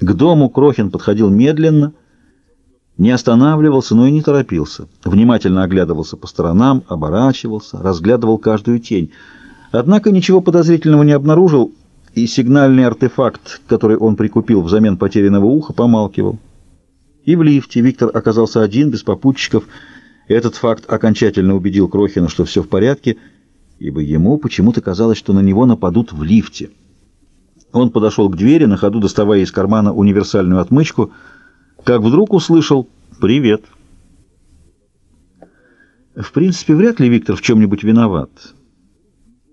К дому Крохин подходил медленно, не останавливался, но и не торопился. Внимательно оглядывался по сторонам, оборачивался, разглядывал каждую тень. Однако ничего подозрительного не обнаружил, и сигнальный артефакт, который он прикупил взамен потерянного уха, помалкивал. И в лифте Виктор оказался один, без попутчиков. Этот факт окончательно убедил Крохина, что все в порядке, ибо ему почему-то казалось, что на него нападут в лифте. Он подошел к двери, на ходу доставая из кармана универсальную отмычку, как вдруг услышал «Привет». В принципе, вряд ли Виктор в чем-нибудь виноват.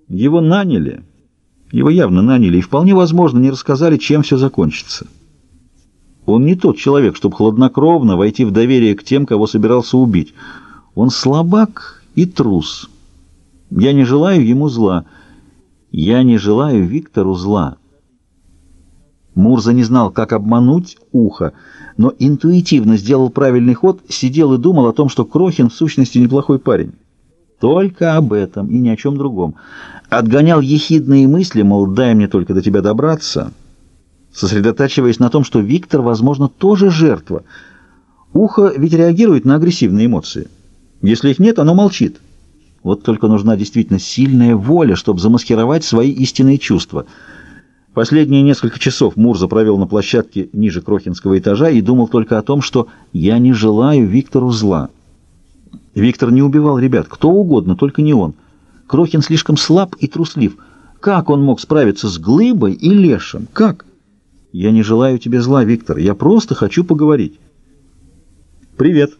Его наняли, его явно наняли, и вполне возможно не рассказали, чем все закончится. Он не тот человек, чтобы хладнокровно войти в доверие к тем, кого собирался убить. Он слабак и трус. Я не желаю ему зла. Я не желаю Виктору зла. Мурза не знал, как обмануть ухо, но интуитивно сделал правильный ход, сидел и думал о том, что Крохин в сущности неплохой парень. Только об этом и ни о чем другом. Отгонял ехидные мысли, мол, дай мне только до тебя добраться, сосредотачиваясь на том, что Виктор, возможно, тоже жертва. Ухо ведь реагирует на агрессивные эмоции. Если их нет, оно молчит. Вот только нужна действительно сильная воля, чтобы замаскировать свои истинные чувства — Последние несколько часов Мурза провел на площадке ниже Крохинского этажа и думал только о том, что «я не желаю Виктору зла». Виктор не убивал ребят, кто угодно, только не он. Крохин слишком слаб и труслив. Как он мог справиться с Глыбой и Лешем? Как? Я не желаю тебе зла, Виктор, я просто хочу поговорить. Привет.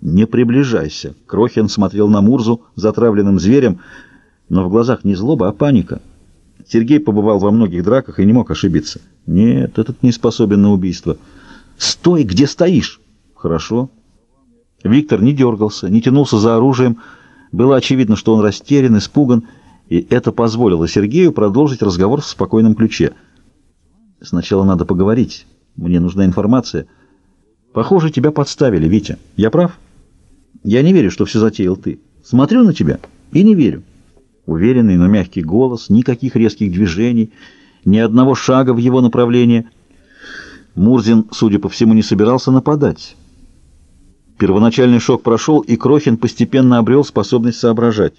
Не приближайся. Крохин смотрел на Мурзу затравленным зверем, но в глазах не злоба, а паника. Сергей побывал во многих драках и не мог ошибиться. Нет, этот не способен на убийство. Стой, где стоишь? Хорошо. Виктор не дергался, не тянулся за оружием. Было очевидно, что он растерян, испуган, и это позволило Сергею продолжить разговор в спокойном ключе. Сначала надо поговорить. Мне нужна информация. Похоже, тебя подставили, Витя. Я прав? Я не верю, что все затеял ты. Смотрю на тебя и не верю. Уверенный, но мягкий голос, никаких резких движений, ни одного шага в его направлении. Мурзин, судя по всему, не собирался нападать. Первоначальный шок прошел, и Крохин постепенно обрел способность соображать.